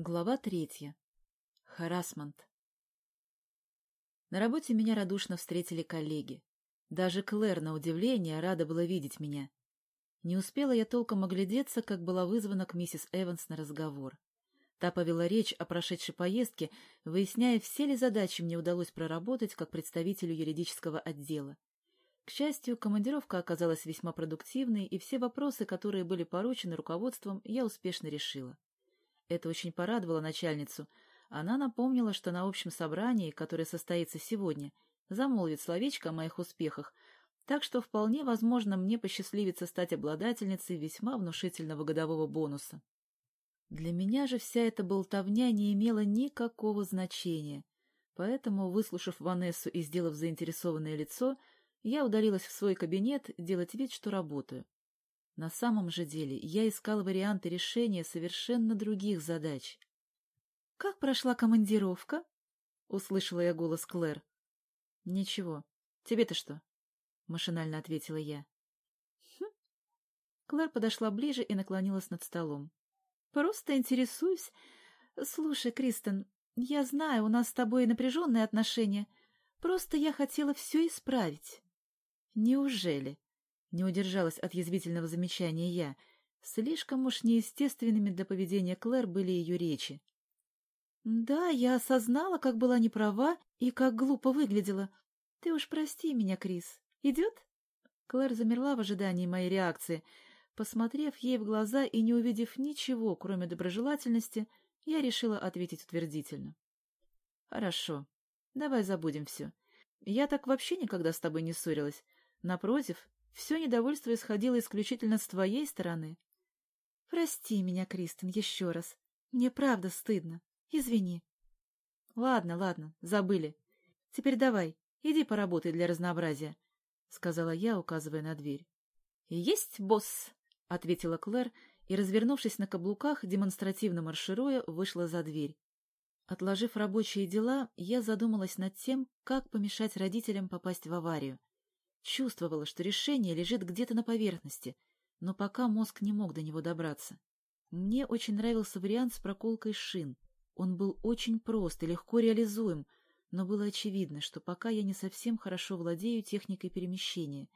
Глава третья. Харасмент. На работе меня радушно встретили коллеги. Даже Клэр, на удивление, рада была видеть меня. Не успела я толком оглядеться, как была вызвана к миссис Эванс на разговор. Та повела речь о прошедшей поездке, выясняя, все ли задачи мне удалось проработать как представителю юридического отдела. К счастью, командировка оказалась весьма продуктивной, и все вопросы, которые были поручены руководством, я успешно решила. Это очень порадовало начальницу. Она напомнила, что на общем собрании, которое состоится сегодня, замолвит словечко о моих успехах, так что вполне возможно мне посчастливится стать обладательницей весьма внушительного годового бонуса. Для меня же вся эта болтовня не имела никакого значения, поэтому, выслушав Ванессу и сделав заинтересованное лицо, я удалилась в свой кабинет делать вид, что работаю. На самом же деле я искала варианты решения совершенно других задач. — Как прошла командировка? — услышала я голос Клэр. — Ничего. Тебе-то что? — машинально ответила я. Хм. Клэр подошла ближе и наклонилась над столом. — Просто интересуюсь. Слушай, Кристен, я знаю, у нас с тобой напряженные отношения. Просто я хотела все исправить. — Неужели? Не удержалась от язвительного замечания я. Слишком уж неестественными для поведения Клэр были ее речи. «Да, я осознала, как была неправа и как глупо выглядела. Ты уж прости меня, Крис. Идет?» Клэр замерла в ожидании моей реакции. Посмотрев ей в глаза и не увидев ничего, кроме доброжелательности, я решила ответить утвердительно. «Хорошо. Давай забудем все. Я так вообще никогда с тобой не ссорилась. Напротив, все недовольство исходило исключительно с твоей стороны. — Прости меня, Кристен, еще раз. Мне правда стыдно. Извини. — Ладно, ладно, забыли. Теперь давай, иди поработай для разнообразия, — сказала я, указывая на дверь. — Есть, босс, — ответила Клэр и, развернувшись на каблуках, демонстративно маршируя, вышла за дверь. Отложив рабочие дела, я задумалась над тем, как помешать родителям попасть в аварию. Чувствовала, что решение лежит где-то на поверхности, но пока мозг не мог до него добраться. Мне очень нравился вариант с проколкой шин. Он был очень прост и легко реализуем, но было очевидно, что пока я не совсем хорошо владею техникой перемещения,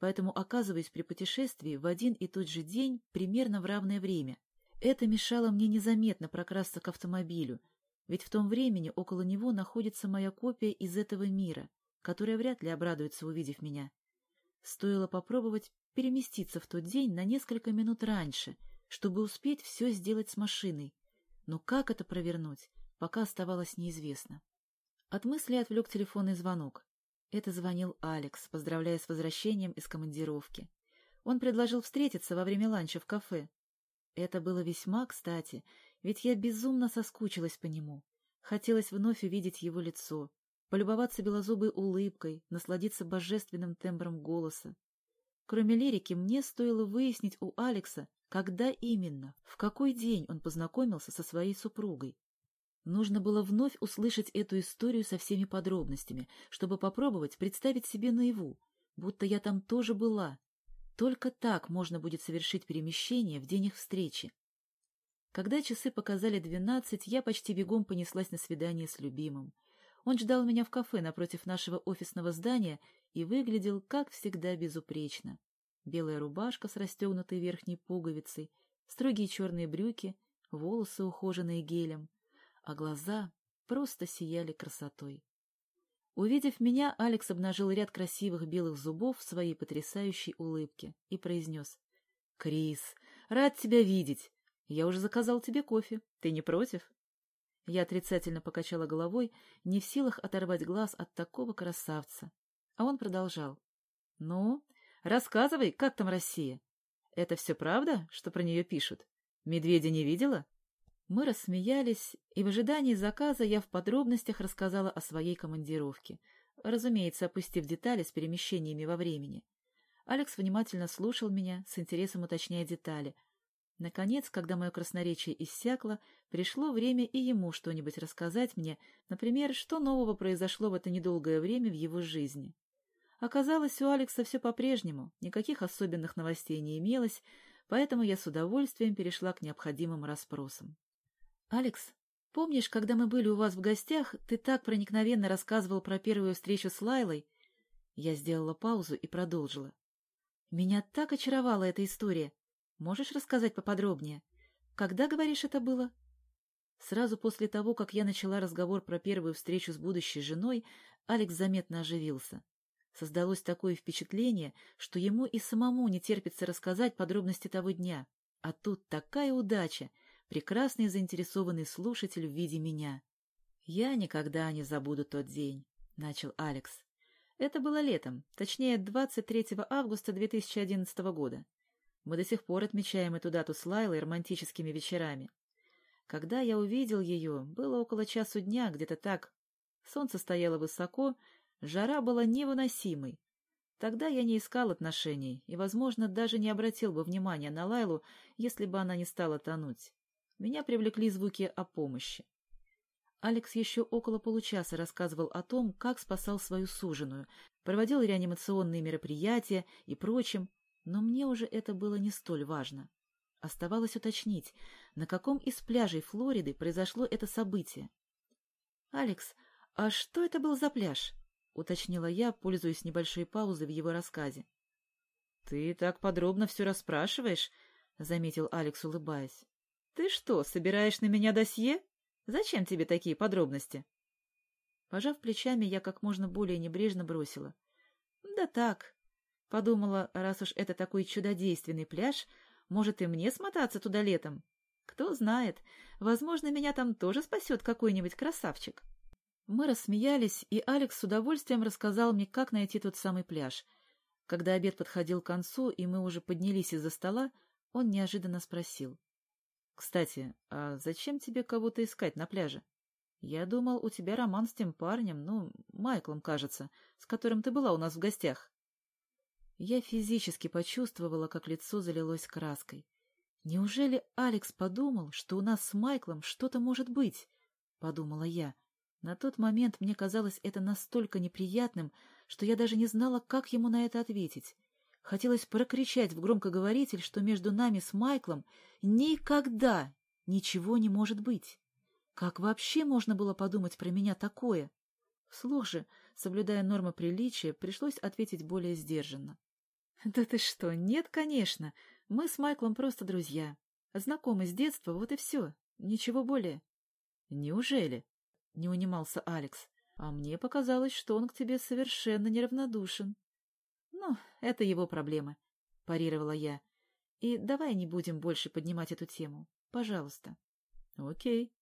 поэтому оказываюсь при путешествии в один и тот же день примерно в равное время. Это мешало мне незаметно прокрасться к автомобилю, ведь в том времени около него находится моя копия из этого мира — которая вряд ли обрадуется, увидев меня. Стоило попробовать переместиться в тот день на несколько минут раньше, чтобы успеть все сделать с машиной. Но как это провернуть, пока оставалось неизвестно. От мысли отвлек телефонный звонок. Это звонил Алекс, поздравляя с возвращением из командировки. Он предложил встретиться во время ланча в кафе. Это было весьма кстати, ведь я безумно соскучилась по нему. Хотелось вновь увидеть его лицо, полюбоваться белозубой улыбкой, насладиться божественным тембром голоса. Кроме лирики, мне стоило выяснить у Алекса, когда именно, в какой день он познакомился со своей супругой. Нужно было вновь услышать эту историю со всеми подробностями, чтобы попробовать представить себе наяву, будто я там тоже была. Только так можно будет совершить перемещение в день их встречи. Когда часы показали двенадцать, я почти бегом понеслась на свидание с любимым. Он ждал меня в кафе напротив нашего офисного здания и выглядел, как всегда, безупречно. Белая рубашка с расстегнутой верхней пуговицей, строгие черные брюки, волосы, ухоженные гелем, а глаза просто сияли красотой. Увидев меня, Алекс обнажил ряд красивых белых зубов в своей потрясающей улыбке и произнес. — Крис, рад тебя видеть. Я уже заказал тебе кофе. Ты не против? Я отрицательно покачала головой, не в силах оторвать глаз от такого красавца. А он продолжал. — Ну, рассказывай, как там Россия? Это все правда, что про нее пишут? Медведя не видела? Мы рассмеялись, и в ожидании заказа я в подробностях рассказала о своей командировке, разумеется, опустив детали с перемещениями во времени. Алекс внимательно слушал меня, с интересом уточняя детали — Наконец, когда мое красноречие иссякло, пришло время и ему что-нибудь рассказать мне, например, что нового произошло в это недолгое время в его жизни. Оказалось, у Алекса все по-прежнему, никаких особенных новостей не имелось, поэтому я с удовольствием перешла к необходимым расспросам. Алекс, помнишь, когда мы были у вас в гостях, ты так проникновенно рассказывал про первую встречу с Лайлой? Я сделала паузу и продолжила. Меня так очаровала эта история. Можешь рассказать поподробнее? Когда, говоришь, это было? Сразу после того, как я начала разговор про первую встречу с будущей женой, Алекс заметно оживился. Создалось такое впечатление, что ему и самому не терпится рассказать подробности того дня. А тут такая удача, прекрасный заинтересованный слушатель в виде меня. «Я никогда не забуду тот день», — начал Алекс. Это было летом, точнее, 23 августа 2011 года. Мы до сих пор отмечаем эту дату с Лайлой романтическими вечерами. Когда я увидел ее, было около часу дня, где-то так. Солнце стояло высоко, жара была невыносимой. Тогда я не искал отношений и, возможно, даже не обратил бы внимания на Лайлу, если бы она не стала тонуть. Меня привлекли звуки о помощи. Алекс еще около получаса рассказывал о том, как спасал свою суженую, проводил реанимационные мероприятия и прочим, но мне уже это было не столь важно. Оставалось уточнить, на каком из пляжей Флориды произошло это событие. — Алекс, а что это был за пляж? — уточнила я, пользуясь небольшой паузой в его рассказе. — Ты так подробно все расспрашиваешь, — заметил Алекс, улыбаясь. — Ты что, собираешь на меня досье? Зачем тебе такие подробности? Пожав плечами, я как можно более небрежно бросила. — Да так, Подумала, раз уж это такой чудодейственный пляж, может и мне смотаться туда летом. Кто знает, возможно, меня там тоже спасет какой-нибудь красавчик. Мы рассмеялись, и Алекс с удовольствием рассказал мне, как найти тот самый пляж. Когда обед подходил к концу, и мы уже поднялись из-за стола, он неожиданно спросил. — Кстати, а зачем тебе кого-то искать на пляже? Я думал, у тебя роман с тем парнем, ну, Майклом, кажется, с которым ты была у нас в гостях. Я физически почувствовала, как лицо залилось краской. «Неужели Алекс подумал, что у нас с Майклом что-то может быть?» — подумала я. На тот момент мне казалось это настолько неприятным, что я даже не знала, как ему на это ответить. Хотелось прокричать в громкоговоритель, что между нами с Майклом никогда ничего не может быть. Как вообще можно было подумать про меня такое? Вслух же, соблюдая нормы приличия, пришлось ответить более сдержанно. Да ты что, нет, конечно. Мы с Майклом просто друзья. Знакомы с детства, вот и все. Ничего более. Неужели? Не унимался Алекс. А мне показалось, что он к тебе совершенно неравнодушен. Ну, это его проблемы, парировала я. И давай не будем больше поднимать эту тему. Пожалуйста. Окей.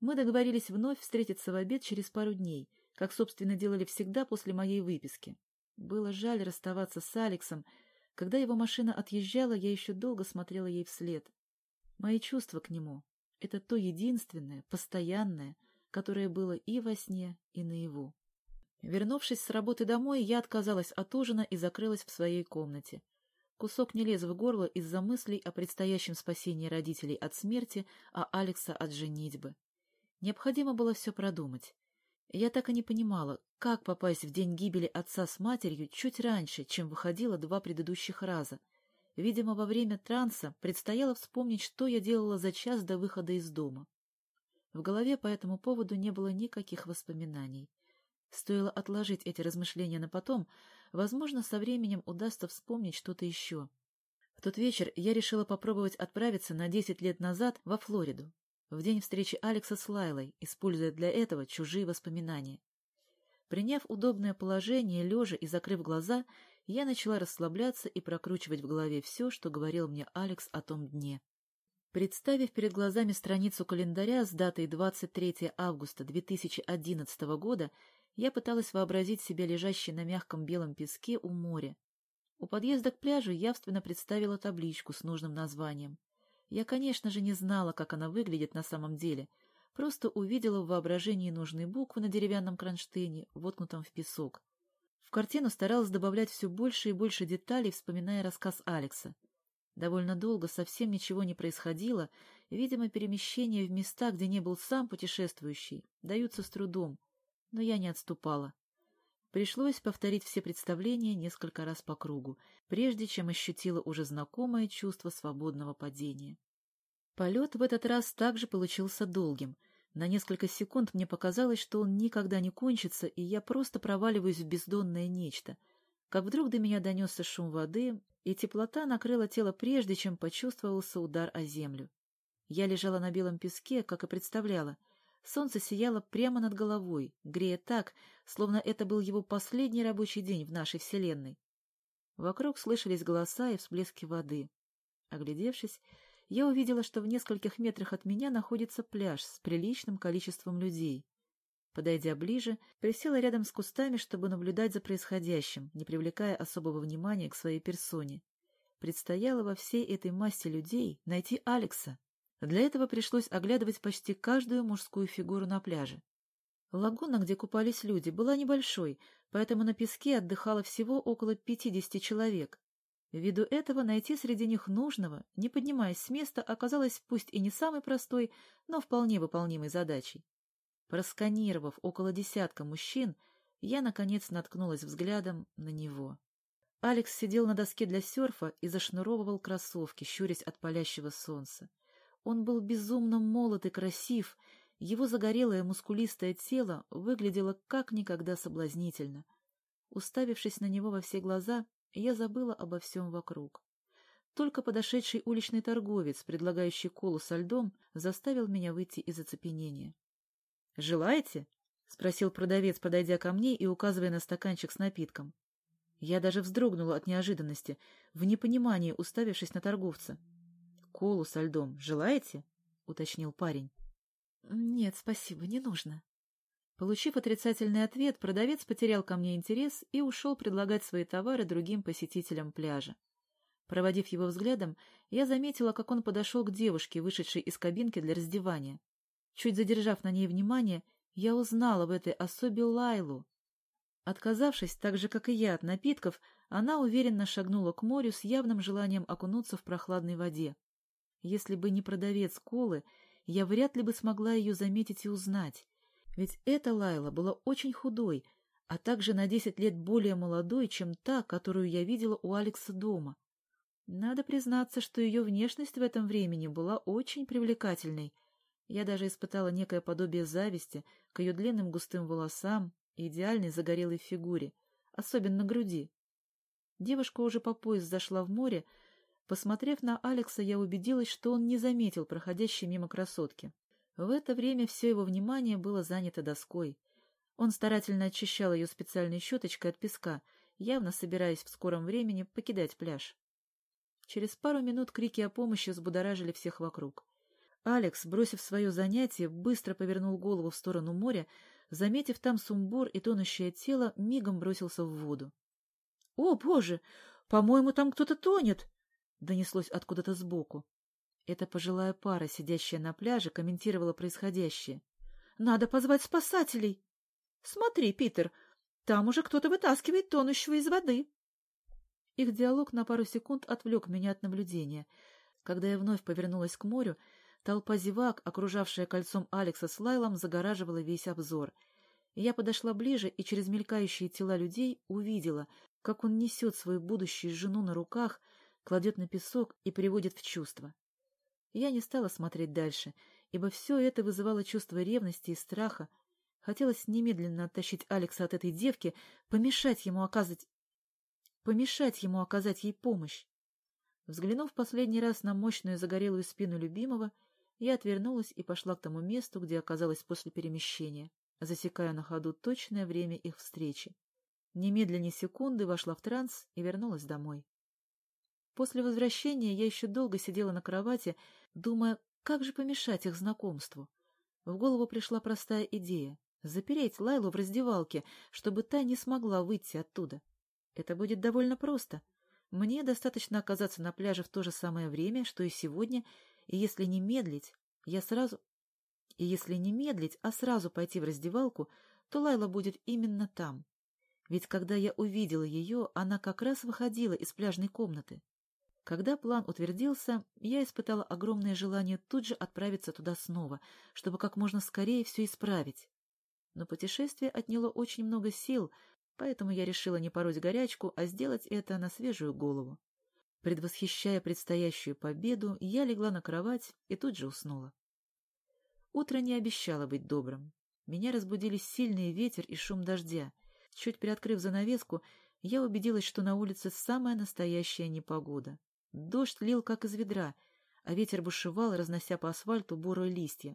Мы договорились вновь встретиться в обед через пару дней, как, собственно, делали всегда после моей выписки. Было жаль расставаться с Алексом. Когда его машина отъезжала, я еще долго смотрела ей вслед. Мои чувства к нему — это то единственное, постоянное, которое было и во сне, и наяву. Вернувшись с работы домой, я отказалась от ужина и закрылась в своей комнате. Кусок не лез в горло из-за мыслей о предстоящем спасении родителей от смерти, а Алекса от женитьбы. Необходимо было все продумать. Я так и не понимала, как попасть в день гибели отца с матерью чуть раньше, чем выходила два предыдущих раза. Видимо, во время транса предстояло вспомнить, что я делала за час до выхода из дома. В голове по этому поводу не было никаких воспоминаний. Стоило отложить эти размышления на потом, возможно, со временем удастся вспомнить что-то еще. В тот вечер я решила попробовать отправиться на десять лет назад во Флориду в день встречи Алекса с Лайлой, используя для этого чужие воспоминания. Приняв удобное положение, лежа и закрыв глаза, я начала расслабляться и прокручивать в голове все, что говорил мне Алекс о том дне. Представив перед глазами страницу календаря с датой 23 августа 2011 года, я пыталась вообразить себя лежащей на мягком белом песке у моря. У подъезда к пляжу явственно представила табличку с нужным названием. Я, конечно же, не знала, как она выглядит на самом деле, просто увидела в воображении нужные буквы на деревянном кронштейне, воткнутом в песок. В картину старалась добавлять все больше и больше деталей, вспоминая рассказ Алекса. Довольно долго совсем ничего не происходило, видимо, перемещения в места, где не был сам путешествующий, даются с трудом, но я не отступала. Пришлось повторить все представления несколько раз по кругу, прежде чем ощутила уже знакомое чувство свободного падения. Полет в этот раз также получился долгим. На несколько секунд мне показалось, что он никогда не кончится, и я просто проваливаюсь в бездонное нечто. Как вдруг до меня донесся шум воды, и теплота накрыла тело прежде, чем почувствовался удар о землю. Я лежала на белом песке, как и представляла. Солнце сияло прямо над головой, грея так, словно это был его последний рабочий день в нашей вселенной. Вокруг слышались голоса и всплески воды. Оглядевшись, я увидела, что в нескольких метрах от меня находится пляж с приличным количеством людей. Подойдя ближе, присела рядом с кустами, чтобы наблюдать за происходящим, не привлекая особого внимания к своей персоне. Предстояло во всей этой массе людей найти Алекса. Для этого пришлось оглядывать почти каждую мужскую фигуру на пляже. Лагуна, где купались люди, была небольшой, поэтому на песке отдыхало всего около пятидесяти человек. Ввиду этого найти среди них нужного, не поднимаясь с места, оказалось пусть и не самой простой, но вполне выполнимой задачей. Просканировав около десятка мужчин, я, наконец, наткнулась взглядом на него. Алекс сидел на доске для серфа и зашнуровывал кроссовки, щурясь от палящего солнца. Он был безумно молод и красив, его загорелое мускулистое тело выглядело как никогда соблазнительно. Уставившись на него во все глаза, я забыла обо всем вокруг. Только подошедший уличный торговец, предлагающий колу со льдом, заставил меня выйти из оцепенения. — Желаете? — спросил продавец, подойдя ко мне и указывая на стаканчик с напитком. Я даже вздрогнула от неожиданности, в непонимании уставившись на торговца. — Колу со льдом желаете? — уточнил парень. — Нет, спасибо, не нужно. Получив отрицательный ответ, продавец потерял ко мне интерес и ушел предлагать свои товары другим посетителям пляжа. Проводив его взглядом, я заметила, как он подошел к девушке, вышедшей из кабинки для раздевания. Чуть задержав на ней внимание, я узнала в этой особе Лайлу. Отказавшись, так же, как и я, от напитков, она уверенно шагнула к морю с явным желанием окунуться в прохладной воде. Если бы не продавец колы, я вряд ли бы смогла ее заметить и узнать. Ведь эта Лайла была очень худой, а также на десять лет более молодой, чем та, которую я видела у Алекса дома. Надо признаться, что ее внешность в этом времени была очень привлекательной. Я даже испытала некое подобие зависти к ее длинным густым волосам и идеальной загорелой фигуре, особенно груди. Девушка уже по пояс зашла в море. Посмотрев на Алекса, я убедилась, что он не заметил проходящей мимо красотки. В это время все его внимание было занято доской. Он старательно очищал ее специальной щеточкой от песка, явно собираясь в скором времени покидать пляж. Через пару минут крики о помощи взбудоражили всех вокруг. Алекс, бросив свое занятие, быстро повернул голову в сторону моря, заметив там сумбур и тонущее тело, мигом бросился в воду. — О, боже! По-моему, там кто-то тонет! — донеслось откуда-то сбоку. Эта пожилая пара, сидящая на пляже, комментировала происходящее. «Надо позвать спасателей!» «Смотри, Питер, там уже кто-то вытаскивает тонущего из воды!» Их диалог на пару секунд отвлек меня от наблюдения. Когда я вновь повернулась к морю, толпа зевак, окружавшая кольцом Алекса с Лайлом, загораживала весь обзор. Я подошла ближе и через мелькающие тела людей увидела, как он несет свою будущую жену на руках, кладет на песок и приводит в чувство. Я не стала смотреть дальше, ибо все это вызывало чувство ревности и страха. Хотелось немедленно оттащить Алекса от этой девки, помешать ему оказать... помешать ему оказать ей помощь. Взглянув последний раз на мощную загорелую спину любимого, я отвернулась и пошла к тому месту, где оказалась после перемещения, засекая на ходу точное время их встречи. Немедленно секунды вошла в транс и вернулась домой. После возвращения я еще долго сидела на кровати, думая, как же помешать их знакомству. В голову пришла простая идея — запереть Лайлу в раздевалке, чтобы та не смогла выйти оттуда. Это будет довольно просто. Мне достаточно оказаться на пляже в то же самое время, что и сегодня, и если не медлить, я сразу... И если не медлить, а сразу пойти в раздевалку, то Лайла будет именно там. Ведь когда я увидела ее, она как раз выходила из пляжной комнаты. Когда план утвердился, я испытала огромное желание тут же отправиться туда снова, чтобы как можно скорее все исправить. Но путешествие отняло очень много сил, поэтому я решила не пороть горячку, а сделать это на свежую голову. Предвосхищая предстоящую победу, я легла на кровать и тут же уснула. Утро не обещало быть добрым. Меня разбудили сильный ветер и шум дождя. Чуть приоткрыв занавеску, я убедилась, что на улице самая настоящая непогода. Дождь лил как из ведра, а ветер бушевал, разнося по асфальту бурые листья.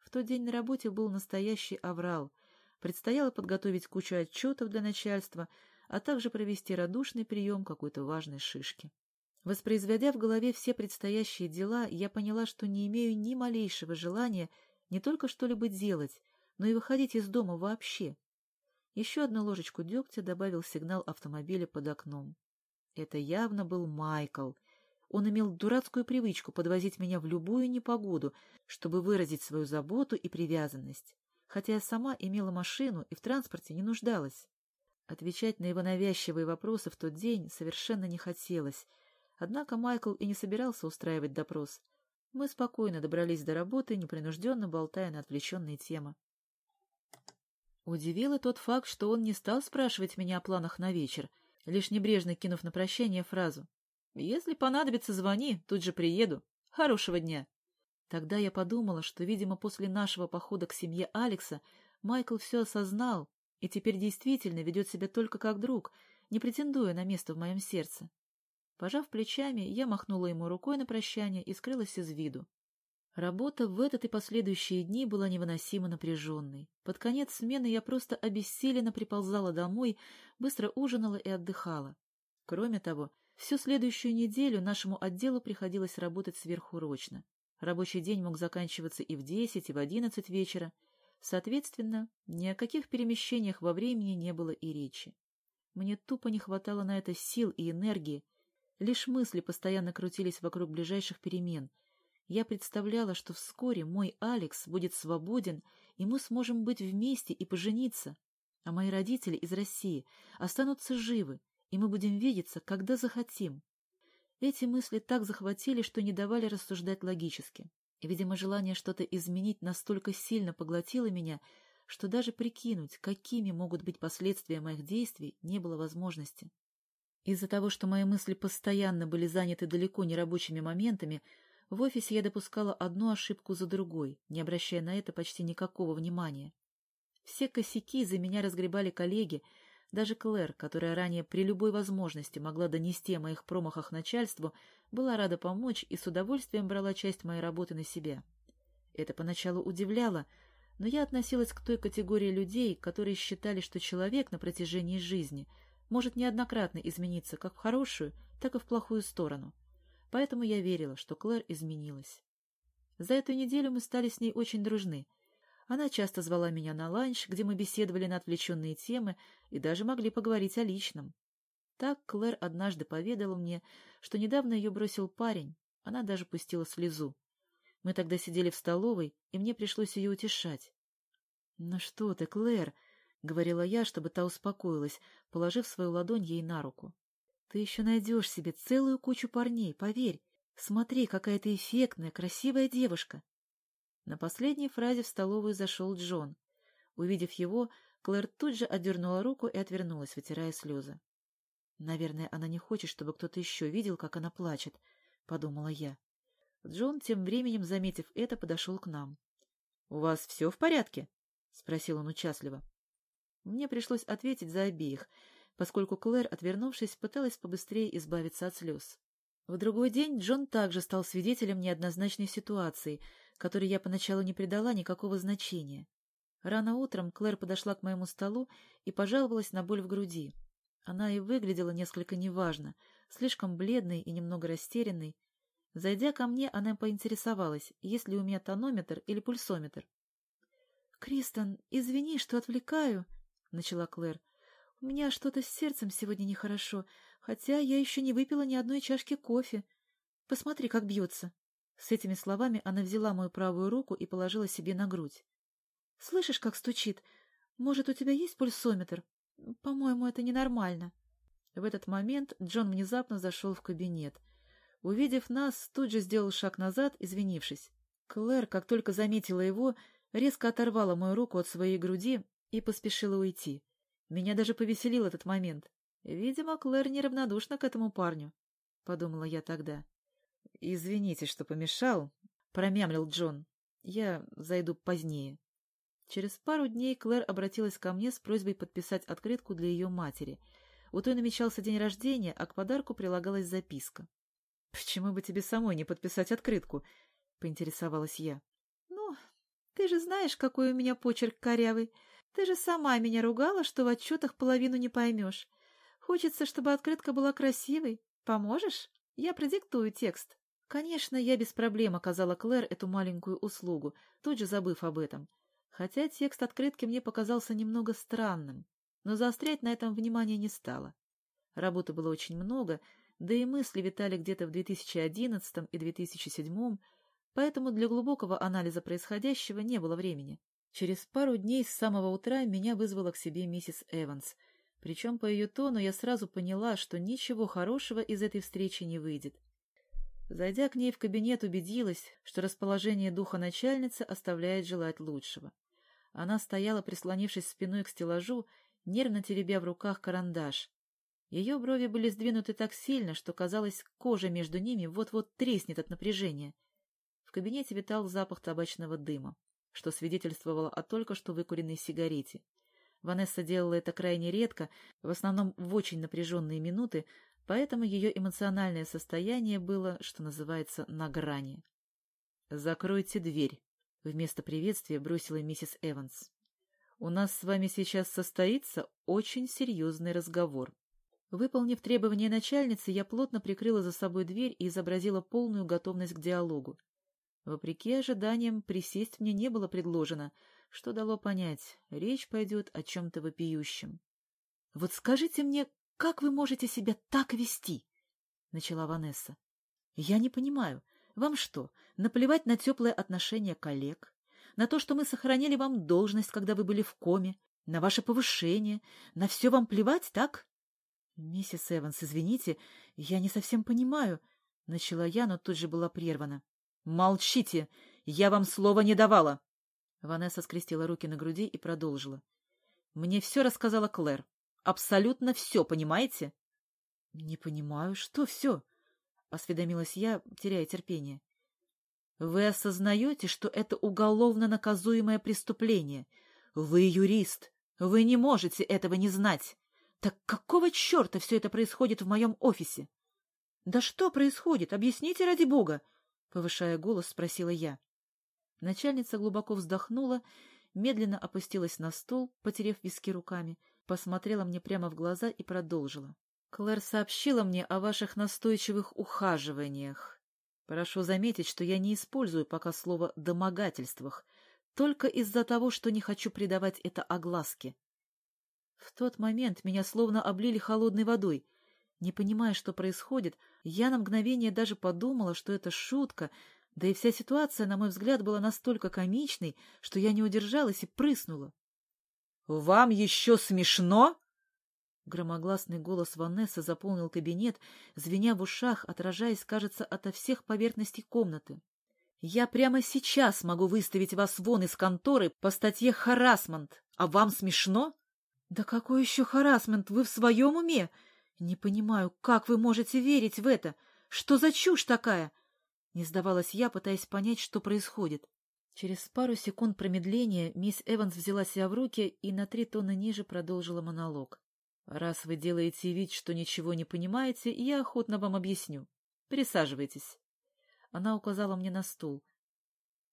В тот день на работе был настоящий аврал. Предстояло подготовить кучу отчетов для начальства, а также провести радушный прием какой-то важной шишки. Воспроизводя в голове все предстоящие дела, я поняла, что не имею ни малейшего желания не только что-либо делать, но и выходить из дома вообще. Еще одну ложечку дегтя добавил сигнал автомобиля под окном. Это явно был Майкл. Он имел дурацкую привычку подвозить меня в любую непогоду, чтобы выразить свою заботу и привязанность, хотя я сама имела машину и в транспорте не нуждалась. Отвечать на его навязчивые вопросы в тот день совершенно не хотелось, однако Майкл и не собирался устраивать допрос. Мы спокойно добрались до работы, непринужденно болтая на отвлеченные темы. Удивил и тот факт, что он не стал спрашивать меня о планах на вечер, лишь небрежно кинув на прощание фразу «Если понадобится, звони, тут же приеду. Хорошего дня!» Тогда я подумала, что, видимо, после нашего похода к семье Алекса Майкл все осознал и теперь действительно ведет себя только как друг, не претендуя на место в моем сердце. Пожав плечами, я махнула ему рукой на прощание и скрылась из виду. Работа в этот и последующие дни была невыносимо напряженной. Под конец смены я просто обессиленно приползала домой, быстро ужинала и отдыхала. Кроме того, всю следующую неделю нашему отделу приходилось работать сверхурочно. Рабочий день мог заканчиваться и в десять, и в одиннадцать вечера. Соответственно, ни о каких перемещениях во времени не было и речи. Мне тупо не хватало на это сил и энергии. Лишь мысли постоянно крутились вокруг ближайших перемен — я представляла, что вскоре мой Алекс будет свободен, и мы сможем быть вместе и пожениться, а мои родители из России останутся живы, и мы будем видеться, когда захотим. Эти мысли так захватили, что не давали рассуждать логически. Видимо, желание что-то изменить настолько сильно поглотило меня, что даже прикинуть, какими могут быть последствия моих действий, не было возможности. Из-за того, что мои мысли постоянно были заняты далеко не рабочими моментами, в офисе я допускала одну ошибку за другой, не обращая на это почти никакого внимания. Все косяки за меня разгребали коллеги, даже Клэр, которая ранее при любой возможности могла донести о моих промахах начальству, была рада помочь и с удовольствием брала часть моей работы на себя. Это поначалу удивляло, но я относилась к той категории людей, которые считали, что человек на протяжении жизни может неоднократно измениться как в хорошую, так и в плохую сторону поэтому я верила, что Клэр изменилась. За эту неделю мы стали с ней очень дружны. Она часто звала меня на ланч, где мы беседовали на отвлеченные темы и даже могли поговорить о личном. Так Клэр однажды поведала мне, что недавно ее бросил парень, она даже пустила слезу. Мы тогда сидели в столовой, и мне пришлось ее утешать. — Ну что ты, Клэр, — говорила я, чтобы та успокоилась, положив свою ладонь ей на руку. Ты еще найдешь себе целую кучу парней, поверь. Смотри, какая ты эффектная, красивая девушка. На последней фразе в столовую зашел Джон. Увидев его, Клэр тут же отдернула руку и отвернулась, вытирая слезы. «Наверное, она не хочет, чтобы кто-то еще видел, как она плачет», — подумала я. Джон, тем временем, заметив это, подошел к нам. — У вас все в порядке? — спросил он участливо. Мне пришлось ответить за обеих, поскольку Клэр, отвернувшись, пыталась побыстрее избавиться от слез. В другой день Джон также стал свидетелем неоднозначной ситуации, которой я поначалу не придала никакого значения. Рано утром Клэр подошла к моему столу и пожаловалась на боль в груди. Она и выглядела несколько неважно, слишком бледной и немного растерянной. Зайдя ко мне, она поинтересовалась, есть ли у меня тонометр или пульсометр. — Кристен, извини, что отвлекаю, — начала Клэр. У меня что-то с сердцем сегодня нехорошо, хотя я еще не выпила ни одной чашки кофе. Посмотри, как бьется. С этими словами она взяла мою правую руку и положила себе на грудь. — Слышишь, как стучит? Может, у тебя есть пульсометр? По-моему, это ненормально. В этот момент Джон внезапно зашел в кабинет. Увидев нас, тут же сделал шаг назад, извинившись. Клэр, как только заметила его, резко оторвала мою руку от своей груди и поспешила уйти. Меня даже повеселил этот момент. Видимо, Клэр неравнодушна к этому парню. — подумала я тогда. «Извините, что помешал», — промямлил Джон. «Я зайду позднее». Через пару дней Клэр обратилась ко мне с просьбой подписать открытку для ее матери. У той намечался день рождения, а к подарку прилагалась записка. «Почему бы тебе самой не подписать открытку?» — поинтересовалась я. «Ну, ты же знаешь, какой у меня почерк корявый. Ты же сама меня ругала, что в отчетах половину не поймешь. Хочется, чтобы открытка была красивой. Поможешь? Я продиктую текст». Конечно, я без проблем оказала Клэр эту маленькую услугу, тут же забыв об этом хотя текст открытки мне показался немного странным, но заострять на этом внимание не стало. Работы было очень много, да и мысли витали где-то в 2011 и 2007, поэтому для глубокого анализа происходящего не было времени. Через пару дней с самого утра меня вызвала к себе миссис Эванс, причем по ее тону я сразу поняла, что ничего хорошего из этой встречи не выйдет. Зайдя к ней в кабинет, убедилась, что расположение духа начальницы оставляет желать лучшего. Она стояла, прислонившись спиной к стеллажу, нервно теребя в руках карандаш. Ее брови были сдвинуты так сильно, что, казалось, кожа между ними вот-вот треснет от напряжения. В кабинете витал запах табачного дыма, что свидетельствовало о только что выкуренной сигарете. Ванесса делала это крайне редко, в основном в очень напряженные минуты, поэтому ее эмоциональное состояние было, что называется, на грани. «Закройте дверь», Вместо приветствия бросила миссис Эванс. «У нас с вами сейчас состоится очень серьезный разговор». Выполнив требования начальницы, я плотно прикрыла за собой дверь и изобразила полную готовность к диалогу. Вопреки ожиданиям, присесть мне не было предложено, что дало понять, речь пойдет о чем-то вопиющем. — Вот скажите мне, как вы можете себя так вести? — начала Ванесса. — Я не понимаю. Вам что, наплевать на теплое отношение коллег? На то, что мы сохранили вам должность, когда вы были в коме? На ваше повышение? На все вам плевать, так? Миссис Эванс, извините, я не совсем понимаю. Начала я, но тут же была прервана. Молчите! Я вам слова не давала! Ванесса скрестила руки на груди и продолжила. Мне все рассказала Клэр. Абсолютно все, понимаете? Не понимаю, что все? осведомилась я, теряя терпение. Вы осознаете, что это уголовно наказуемое преступление? Вы юрист. Вы не можете этого не знать. Так какого черта все это происходит в моем офисе? — Да что происходит? Объясните ради бога! — повышая голос, спросила я. Начальница глубоко вздохнула, медленно опустилась на стол, потерев виски руками, посмотрела мне прямо в глаза и продолжила. Клэр сообщила мне о ваших настойчивых ухаживаниях. Прошу заметить, что я не использую пока слово «домогательствах», только из-за того, что не хочу придавать это огласке. В тот момент меня словно облили холодной водой. Не понимая, что происходит, я на мгновение даже подумала, что это шутка, да и вся ситуация, на мой взгляд, была настолько комичной, что я не удержалась и прыснула. — Вам еще смешно? Громогласный голос Ванессы заполнил кабинет, звеня в ушах, отражаясь, кажется, ото всех поверхностей комнаты. «Я прямо сейчас могу выставить вас вон из конторы по статье «Харасмент». А вам смешно?» «Да какой еще харасмент? Вы в своем уме? Не понимаю, как вы можете верить в это? Что за чушь такая?» Не сдавалась я, пытаясь понять, что происходит. Через пару секунд промедления мисс Эванс взяла себя в руки и на три тона ниже продолжила монолог. Раз вы делаете вид, что ничего не понимаете, я охотно вам объясню. Присаживайтесь. Она указала мне на стул.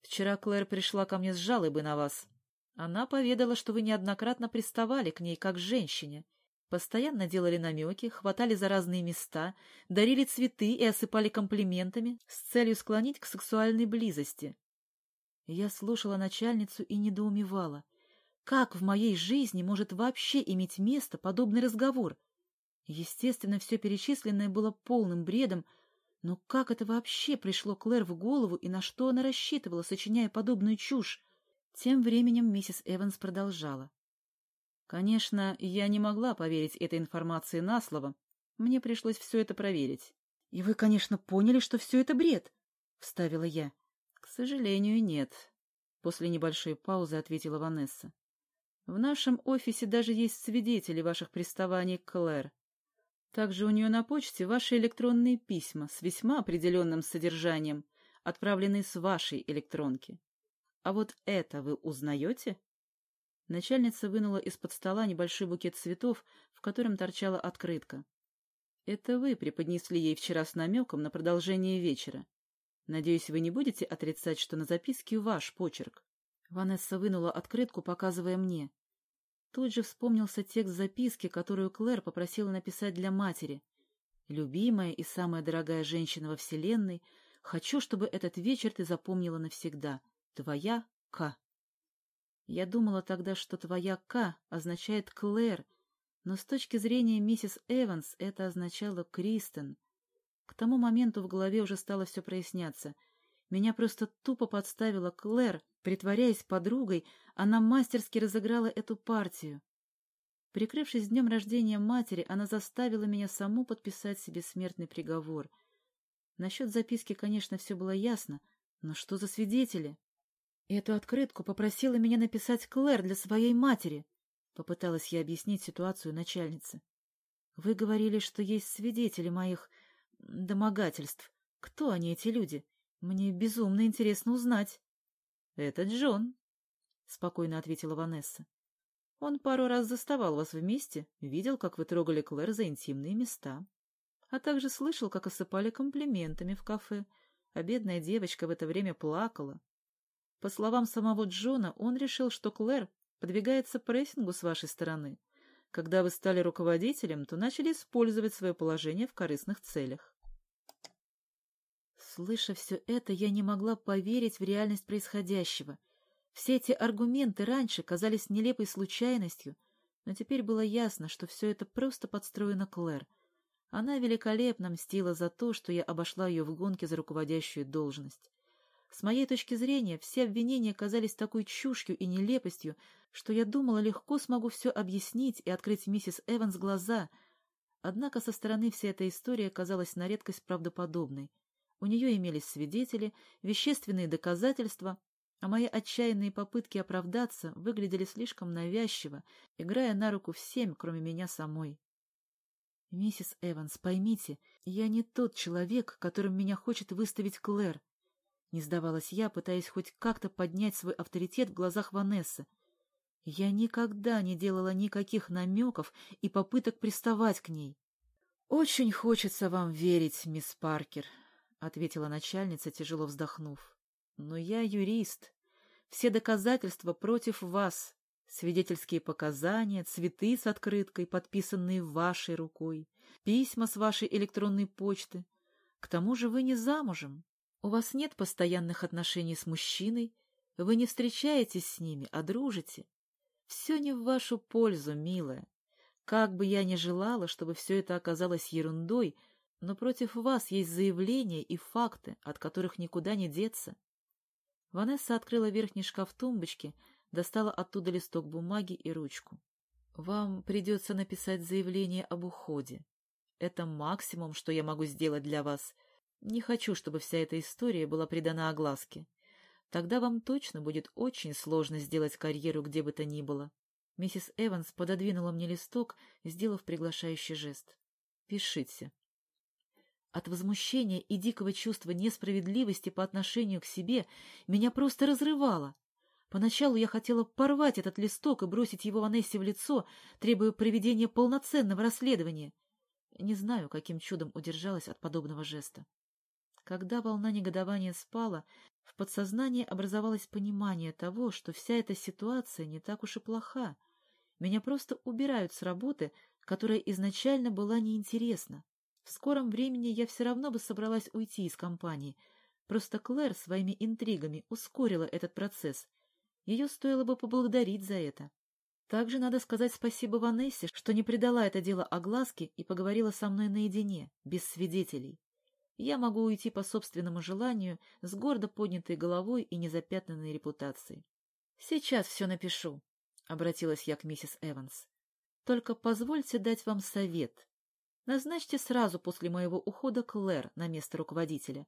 Вчера Клэр пришла ко мне с жалобой на вас. Она поведала, что вы неоднократно приставали к ней как к женщине. Постоянно делали намеки, хватали за разные места, дарили цветы и осыпали комплиментами с целью склонить к сексуальной близости. Я слушала начальницу и недоумевала. Как в моей жизни может вообще иметь место подобный разговор? Естественно, все перечисленное было полным бредом, но как это вообще пришло Клэр в голову и на что она рассчитывала, сочиняя подобную чушь? Тем временем миссис Эванс продолжала. Конечно, я не могла поверить этой информации на слово. Мне пришлось все это проверить. — И вы, конечно, поняли, что все это бред? — вставила я. — К сожалению, нет. После небольшой паузы ответила Ванесса. В нашем офисе даже есть свидетели ваших приставаний к Клэр. Также у нее на почте ваши электронные письма с весьма определенным содержанием, отправленные с вашей электронки. А вот это вы узнаете? Начальница вынула из-под стола небольшой букет цветов, в котором торчала открытка. Это вы преподнесли ей вчера с намеком на продолжение вечера. Надеюсь, вы не будете отрицать, что на записке ваш почерк. Ванесса вынула открытку, показывая мне. Тут же вспомнился текст записки, которую Клэр попросила написать для матери. «Любимая и самая дорогая женщина во Вселенной, хочу, чтобы этот вечер ты запомнила навсегда. Твоя К». Я думала тогда, что твоя К означает Клэр, но с точки зрения миссис Эванс это означало Кристен. К тому моменту в голове уже стало все проясняться. Меня просто тупо подставила Клэр, притворяясь подругой, она мастерски разыграла эту партию. Прикрывшись днем рождения матери, она заставила меня саму подписать себе смертный приговор. Насчет записки, конечно, все было ясно, но что за свидетели? Эту открытку попросила меня написать Клэр для своей матери, попыталась я объяснить ситуацию начальнице. Вы говорили, что есть свидетели моих домогательств. Кто они, эти люди? Мне безумно интересно узнать. — Это Джон, — спокойно ответила Ванесса. — Он пару раз заставал вас вместе, видел, как вы трогали Клэр за интимные места, а также слышал, как осыпали комплиментами в кафе, а бедная девочка в это время плакала. По словам самого Джона, он решил, что Клэр подвигается прессингу с вашей стороны. Когда вы стали руководителем, то начали использовать свое положение в корыстных целях. Слыша все это, я не могла поверить в реальность происходящего. Все эти аргументы раньше казались нелепой случайностью, но теперь было ясно, что все это просто подстроено Клэр. Она великолепно мстила за то, что я обошла ее в гонке за руководящую должность. С моей точки зрения, все обвинения казались такой чушью и нелепостью, что я думала, легко смогу все объяснить и открыть миссис Эванс глаза. Однако со стороны вся эта история казалась на редкость правдоподобной. У нее имелись свидетели, вещественные доказательства, а мои отчаянные попытки оправдаться выглядели слишком навязчиво, играя на руку всем, кроме меня самой. «Миссис Эванс, поймите, я не тот человек, которым меня хочет выставить Клэр», — не сдавалась я, пытаясь хоть как-то поднять свой авторитет в глазах Ванессы. «Я никогда не делала никаких намеков и попыток приставать к ней». «Очень хочется вам верить, мисс Паркер», — ответила начальница, тяжело вздохнув. — Но я юрист. Все доказательства против вас. Свидетельские показания, цветы с открыткой, подписанные вашей рукой, письма с вашей электронной почты. К тому же вы не замужем. У вас нет постоянных отношений с мужчиной, вы не встречаетесь с ними, а дружите. Все не в вашу пользу, милая. Как бы я ни желала, чтобы все это оказалось ерундой, — но против вас есть заявления и факты, от которых никуда не деться. Ванесса открыла верхний шкаф тумбочки, достала оттуда листок бумаги и ручку. Вам придется написать заявление об уходе. Это максимум, что я могу сделать для вас. Не хочу, чтобы вся эта история была придана огласке. Тогда вам точно будет очень сложно сделать карьеру где бы то ни было. Миссис Эванс пододвинула мне листок, сделав приглашающий жест. «Пишите». От возмущения и дикого чувства несправедливости по отношению к себе меня просто разрывало. Поначалу я хотела порвать этот листок и бросить его Ванессе в лицо, требуя проведения полноценного расследования. Не знаю, каким чудом удержалась от подобного жеста. Когда волна негодования спала, в подсознании образовалось понимание того, что вся эта ситуация не так уж и плоха. Меня просто убирают с работы, которая изначально была неинтересна. В скором времени я все равно бы собралась уйти из компании. Просто Клэр своими интригами ускорила этот процесс. Ее стоило бы поблагодарить за это. Также надо сказать спасибо Ванессе, что не предала это дело огласке и поговорила со мной наедине, без свидетелей. Я могу уйти по собственному желанию, с гордо поднятой головой и незапятнанной репутацией. «Сейчас все напишу», — обратилась я к миссис Эванс. «Только позвольте дать вам совет. Назначьте сразу после моего ухода Клэр на место руководителя,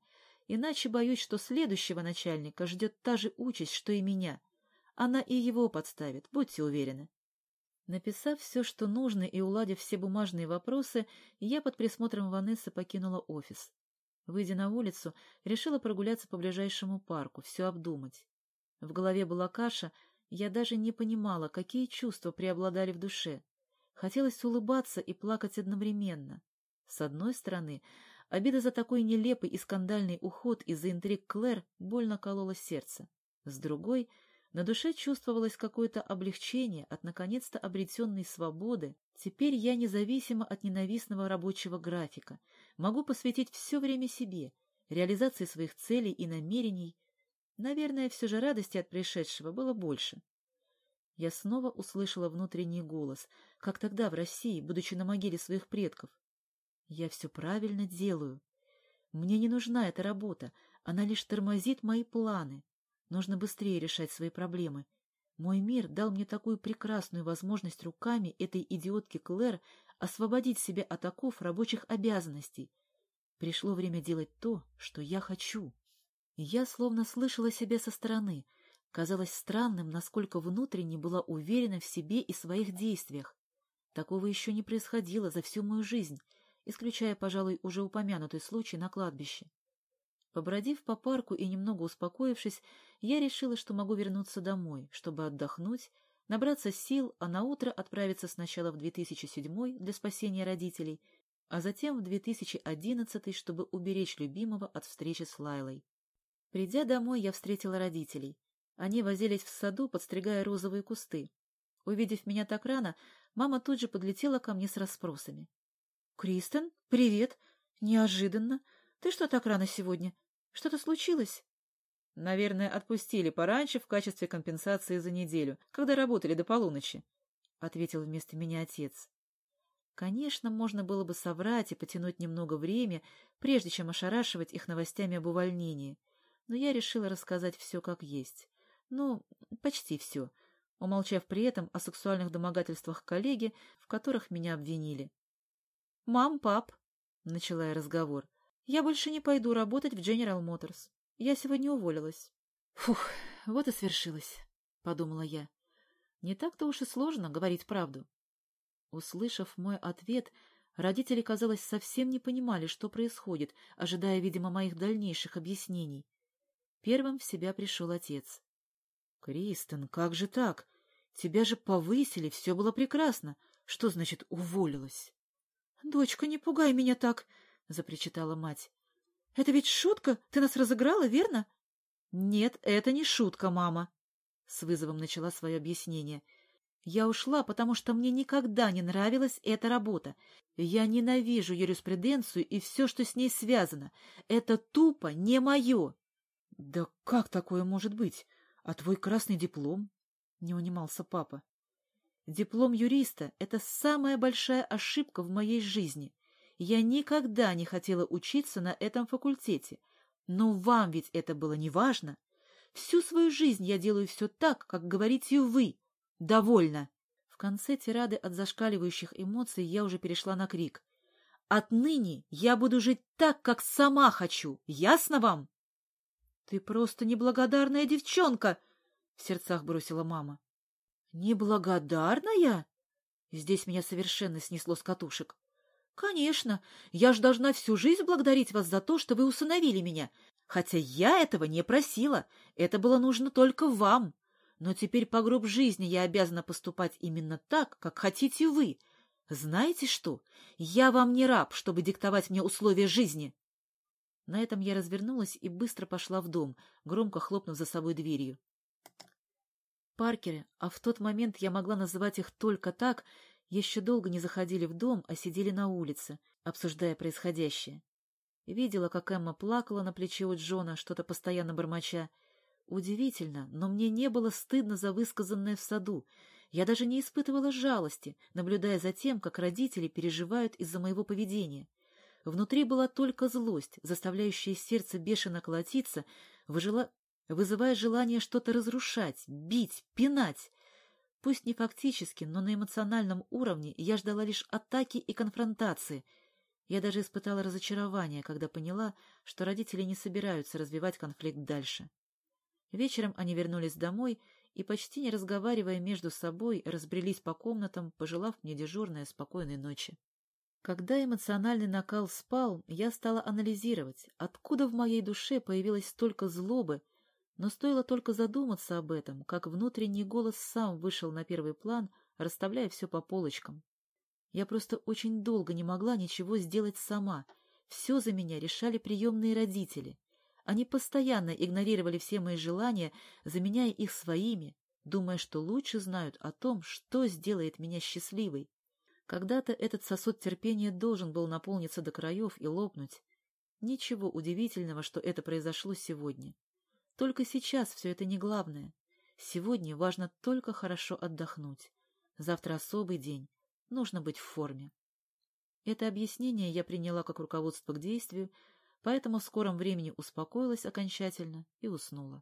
иначе боюсь, что следующего начальника ждет та же участь, что и меня. Она и его подставит, будьте уверены. Написав все, что нужно, и уладив все бумажные вопросы, я под присмотром Ванессы покинула офис. Выйдя на улицу, решила прогуляться по ближайшему парку, все обдумать. В голове была каша, я даже не понимала, какие чувства преобладали в душе. Хотелось улыбаться и плакать одновременно. С одной стороны, обида за такой нелепый и скандальный уход из-за интриг Клэр больно колола сердце. С другой — на душе чувствовалось какое-то облегчение от наконец-то обретенной свободы. Теперь я независима от ненавистного рабочего графика, могу посвятить все время себе, реализации своих целей и намерений. Наверное, все же радости от происшедшего было больше. Я снова услышала внутренний голос, как тогда в России, будучи на могиле своих предков. Я все правильно делаю. Мне не нужна эта работа, она лишь тормозит мои планы. Нужно быстрее решать свои проблемы. Мой мир дал мне такую прекрасную возможность руками этой идиотки Клэр освободить себя от оков рабочих обязанностей. Пришло время делать то, что я хочу. Я словно слышала себя со стороны. Казалось странным, насколько внутренне была уверена в себе и своих действиях. Такого еще не происходило за всю мою жизнь, исключая, пожалуй, уже упомянутый случай на кладбище. Побродив по парку и немного успокоившись, я решила, что могу вернуться домой, чтобы отдохнуть, набраться сил, а на утро отправиться сначала в 2007 для спасения родителей, а затем в 2011, чтобы уберечь любимого от встречи с Лайлой. Придя домой, я встретила родителей. Они возились в саду, подстригая розовые кусты. Увидев меня так рано, мама тут же подлетела ко мне с расспросами. — Кристен, привет! Неожиданно! Ты что так рано сегодня? Что-то случилось? Наверное, отпустили пораньше в качестве компенсации за неделю, когда работали до полуночи, — ответил вместо меня отец. Конечно, можно было бы соврать и потянуть немного время, прежде чем ошарашивать их новостями об увольнении, но я решила рассказать все как есть. Ну, почти все, умолчав при этом о сексуальных домогательствах коллеги, в которых меня обвинили. — Мам, пап, — начала я разговор, я больше не пойду работать в General Motors. Я сегодня уволилась. Фух, вот и свершилось, — подумала я. Не так-то уж и сложно говорить правду. Услышав мой ответ, родители, казалось, совсем не понимали, что происходит, ожидая, видимо, моих дальнейших объяснений. Первым в себя пришел отец. — Кристен, как же так? Тебя же повысили, все было прекрасно. Что значит уволилась? — Дочка, не пугай меня так, — запричитала мать. — Это ведь шутка? Ты нас разыграла, верно? — Нет, это не шутка, мама, — с вызовом начала свое объяснение. Я ушла, потому что мне никогда не нравилась эта работа. Я ненавижу юриспруденцию и все, что с ней связано. Это тупо не мое. — Да как такое может быть? А твой красный диплом? — не унимался папа. — Диплом юриста — это самая большая ошибка в моей жизни. Я никогда не хотела учиться на этом факультете. Но вам ведь это было не важно. Всю свою жизнь я делаю все так, как говорите вы. Довольно. В конце тирады от зашкаливающих эмоций я уже перешла на крик. Отныне я буду жить так, как сама хочу. Ясно вам? — Ты просто неблагодарная девчонка! — в сердцах бросила мама. — Неблагодарная? Здесь меня совершенно снесло с катушек. «Конечно, я ж должна всю жизнь благодарить вас за то, что вы усыновили меня, хотя я этого не просила, это было нужно только вам. Но теперь по гроб жизни я обязана поступать именно так, как хотите вы. Знаете что? Я вам не раб, чтобы диктовать мне условия жизни». На этом я развернулась и быстро пошла в дом, громко хлопнув за собой дверью. Паркеры, а в тот момент я могла называть их только так, еще долго не заходили в дом, а сидели на улице, обсуждая происходящее. Видела, как Эмма плакала на плече у Джона, что-то постоянно бормоча. Удивительно, но мне не было стыдно за высказанное в саду. Я даже не испытывала жалости, наблюдая за тем, как родители переживают из-за моего поведения. Внутри была только злость, заставляющая сердце бешено колотиться, выжила... вызывая желание что-то разрушать, бить, пинать. Пусть не фактически, но на эмоциональном уровне я ждала лишь атаки и конфронтации. Я даже испытала разочарование, когда поняла, что родители не собираются развивать конфликт дальше. Вечером они вернулись домой и, почти не разговаривая между собой, разбрелись по комнатам, пожелав мне дежурной спокойной ночи. Когда эмоциональный накал спал, я стала анализировать, откуда в моей душе появилось столько злобы, но стоило только задуматься об этом, как внутренний голос сам вышел на первый план, расставляя все по полочкам. Я просто очень долго не могла ничего сделать сама. Все за меня решали приемные родители. Они постоянно игнорировали все мои желания, заменяя их своими, думая, что лучше знают о том, что сделает меня счастливой. Когда-то этот сосуд терпения должен был наполниться до краев и лопнуть. Ничего удивительного, что это произошло сегодня. Только сейчас все это не главное. Сегодня важно только хорошо отдохнуть. Завтра особый день. Нужно быть в форме. Это объяснение я приняла как руководство к действию, поэтому в скором времени успокоилась окончательно и уснула.